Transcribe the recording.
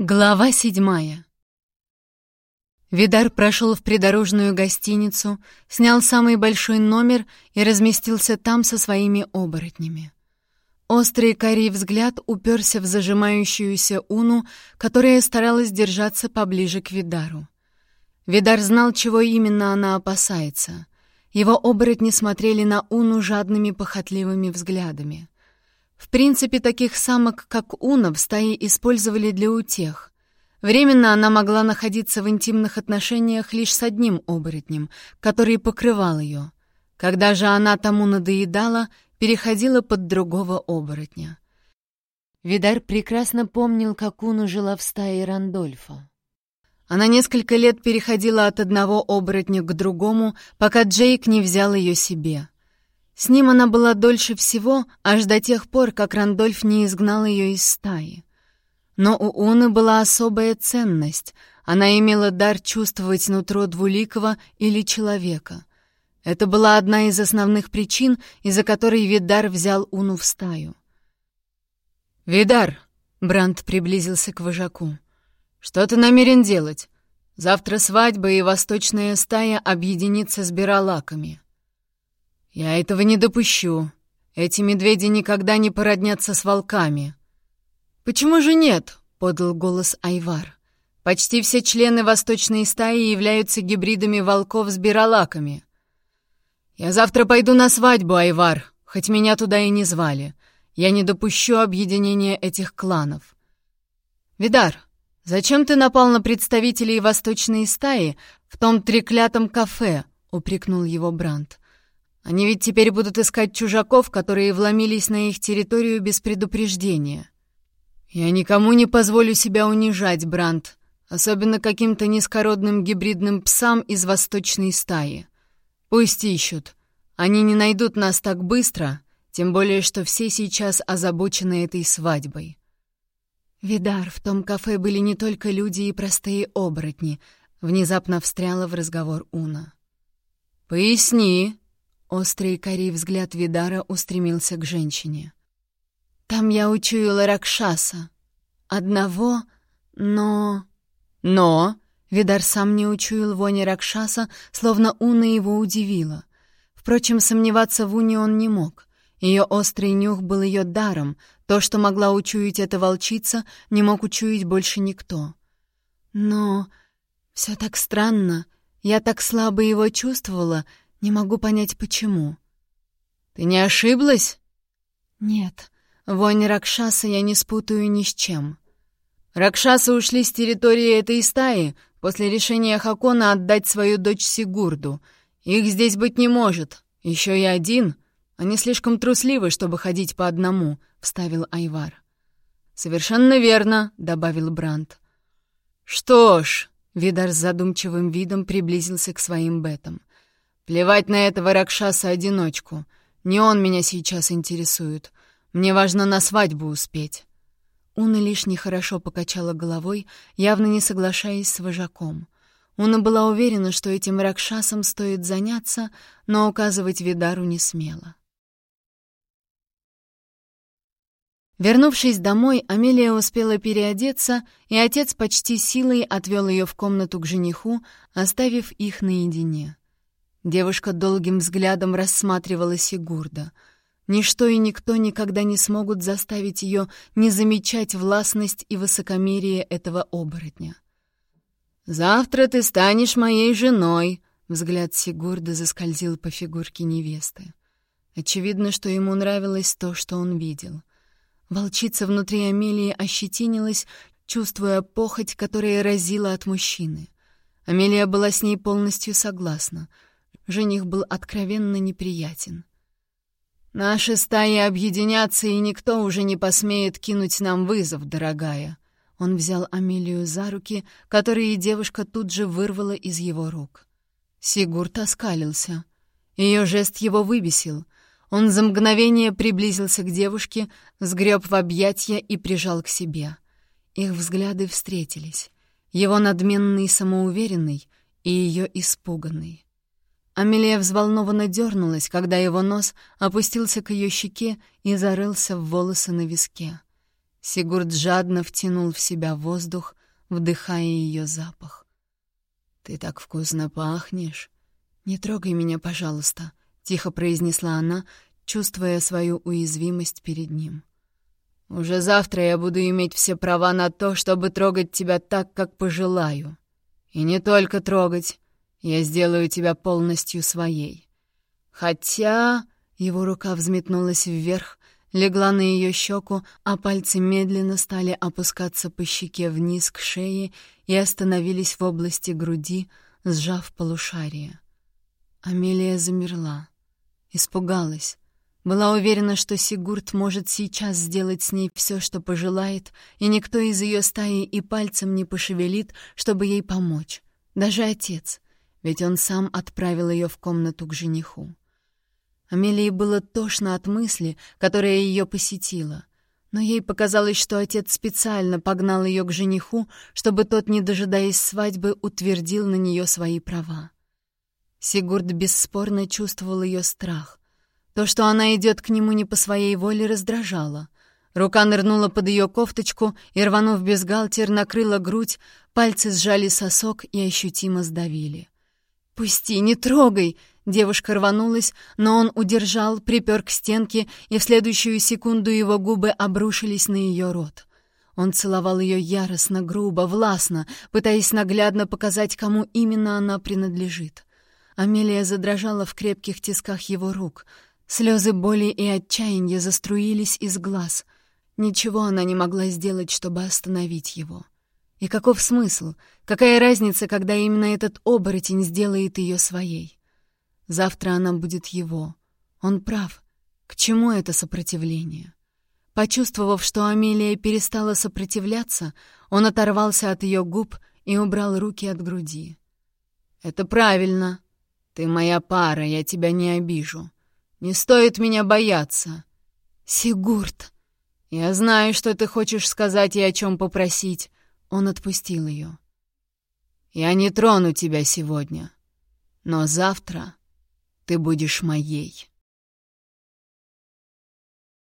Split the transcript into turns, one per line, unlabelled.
Глава седьмая Видар прошел в придорожную гостиницу, снял самый большой номер и разместился там со своими оборотнями. Острый карий взгляд уперся в зажимающуюся Уну, которая старалась держаться поближе к Видару. Видар знал, чего именно она опасается. Его оборотни смотрели на Уну жадными похотливыми взглядами — в принципе, таких самок, как Уна, в стае использовали для утех. Временно она могла находиться в интимных отношениях лишь с одним оборотнем, который покрывал ее. Когда же она тому надоедала, переходила под другого оборотня. Видар прекрасно помнил, как Уна жила в стае Рандольфа. Она несколько лет переходила от одного оборотня к другому, пока Джейк не взял ее себе — с ним она была дольше всего, аж до тех пор, как Рандольф не изгнал ее из стаи. Но у Уны была особая ценность. Она имела дар чувствовать нутро двуликого или человека. Это была одна из основных причин, из-за которой Видар взял Уну в стаю. «Видар!» — Бранд приблизился к вожаку. «Что ты намерен делать? Завтра свадьба, и восточная стая объединится с Биралаками». «Я этого не допущу. Эти медведи никогда не породнятся с волками». «Почему же нет?» — подал голос Айвар. «Почти все члены восточной стаи являются гибридами волков с биролаками». «Я завтра пойду на свадьбу, Айвар, хоть меня туда и не звали. Я не допущу объединения этих кланов». «Видар, зачем ты напал на представителей восточной стаи в том треклятом кафе?» — упрекнул его Брандт. Они ведь теперь будут искать чужаков, которые вломились на их территорию без предупреждения. Я никому не позволю себя унижать, Бранд, особенно каким-то низкородным гибридным псам из восточной стаи. Пусть ищут. Они не найдут нас так быстро, тем более, что все сейчас озабочены этой свадьбой. Видар, в том кафе были не только люди и простые оборотни, внезапно встряла в разговор Уна. «Поясни», Острый корей взгляд Видара устремился к женщине. «Там я учуяла Ракшаса. Одного, но...» «Но...» Видар сам не учуял вони Ракшаса, словно Уна его удивила. Впрочем, сомневаться в Уне он не мог. Ее острый нюх был ее даром. То, что могла учуять эта волчица, не мог учуять больше никто. Но... все так странно. Я так слабо его чувствовала, не могу понять, почему. Ты не ошиблась? Нет. Вонь Ракшаса я не спутаю ни с чем. Ракшасы ушли с территории этой стаи после решения Хакона отдать свою дочь Сигурду. Их здесь быть не может. Еще и один. Они слишком трусливы, чтобы ходить по одному, вставил Айвар. Совершенно верно, добавил Бранд. Что ж, Видар с задумчивым видом приблизился к своим бетам. Плевать на этого Ракшаса-одиночку. Не он меня сейчас интересует. Мне важно на свадьбу успеть». Уна лишь нехорошо покачала головой, явно не соглашаясь с вожаком. Уна была уверена, что этим Ракшасом стоит заняться, но указывать Видару не смела. Вернувшись домой, Амелия успела переодеться, и отец почти силой отвел ее в комнату к жениху, оставив их наедине. Девушка долгим взглядом рассматривала Сигурда. Ничто и никто никогда не смогут заставить ее не замечать властность и высокомерие этого оборотня. «Завтра ты станешь моей женой», — взгляд Сигурда заскользил по фигурке невесты. Очевидно, что ему нравилось то, что он видел. Волчица внутри Амелии ощетинилась, чувствуя похоть, которая разила от мужчины. Амелия была с ней полностью согласна — Жених был откровенно неприятен. «Наши стаи объединятся, и никто уже не посмеет кинуть нам вызов, дорогая». Он взял Амелию за руки, которые девушка тут же вырвала из его рук. Сигурд оскалился. Ее жест его выбесил. Он за мгновение приблизился к девушке, сгреб в объятья и прижал к себе. Их взгляды встретились. Его надменный самоуверенный и ее испуганный. Амелия взволнованно дернулась, когда его нос опустился к ее щеке и зарылся в волосы на виске. Сигурд жадно втянул в себя воздух, вдыхая ее запах. «Ты так вкусно пахнешь!» «Не трогай меня, пожалуйста», — тихо произнесла она, чувствуя свою уязвимость перед ним. «Уже завтра я буду иметь все права на то, чтобы трогать тебя так, как пожелаю. И не только трогать, я сделаю тебя полностью своей. Хотя...» Его рука взметнулась вверх, легла на ее щеку, а пальцы медленно стали опускаться по щеке вниз к шее и остановились в области груди, сжав полушарие. Амелия замерла, испугалась. Была уверена, что Сигурд может сейчас сделать с ней все, что пожелает, и никто из ее стаи и пальцем не пошевелит, чтобы ей помочь. Даже отец, ведь он сам отправил ее в комнату к жениху. Амелии было тошно от мысли, которая ее посетила. Но ей показалось, что отец специально погнал ее к жениху, чтобы тот, не дожидаясь свадьбы, утвердил на нее свои права. Сигурд бесспорно чувствовал ее страх. То, что она идет к нему не по своей воле, раздражало. Рука нырнула под ее кофточку и, рванув бюстгальтер, накрыла грудь, пальцы сжали сосок и ощутимо сдавили. «Пусти, не трогай!» Девушка рванулась, но он удержал, припер к стенке, и в следующую секунду его губы обрушились на ее рот. Он целовал ее яростно, грубо, властно, пытаясь наглядно показать, кому именно она принадлежит. Амелия задрожала в крепких тисках его рук. Слезы боли и отчаяния заструились из глаз. Ничего она не могла сделать, чтобы остановить его. И каков смысл? Какая разница, когда именно этот оборотень сделает ее своей? Завтра она будет его. Он прав. К чему это сопротивление? Почувствовав, что Амелия перестала сопротивляться, он оторвался от ее губ и убрал руки от груди. «Это правильно», «Ты моя пара, я тебя не обижу. Не стоит меня бояться». «Сигурд!» «Я знаю, что ты хочешь сказать и о чем попросить». Он отпустил ее. «Я не трону тебя сегодня, но завтра ты будешь моей».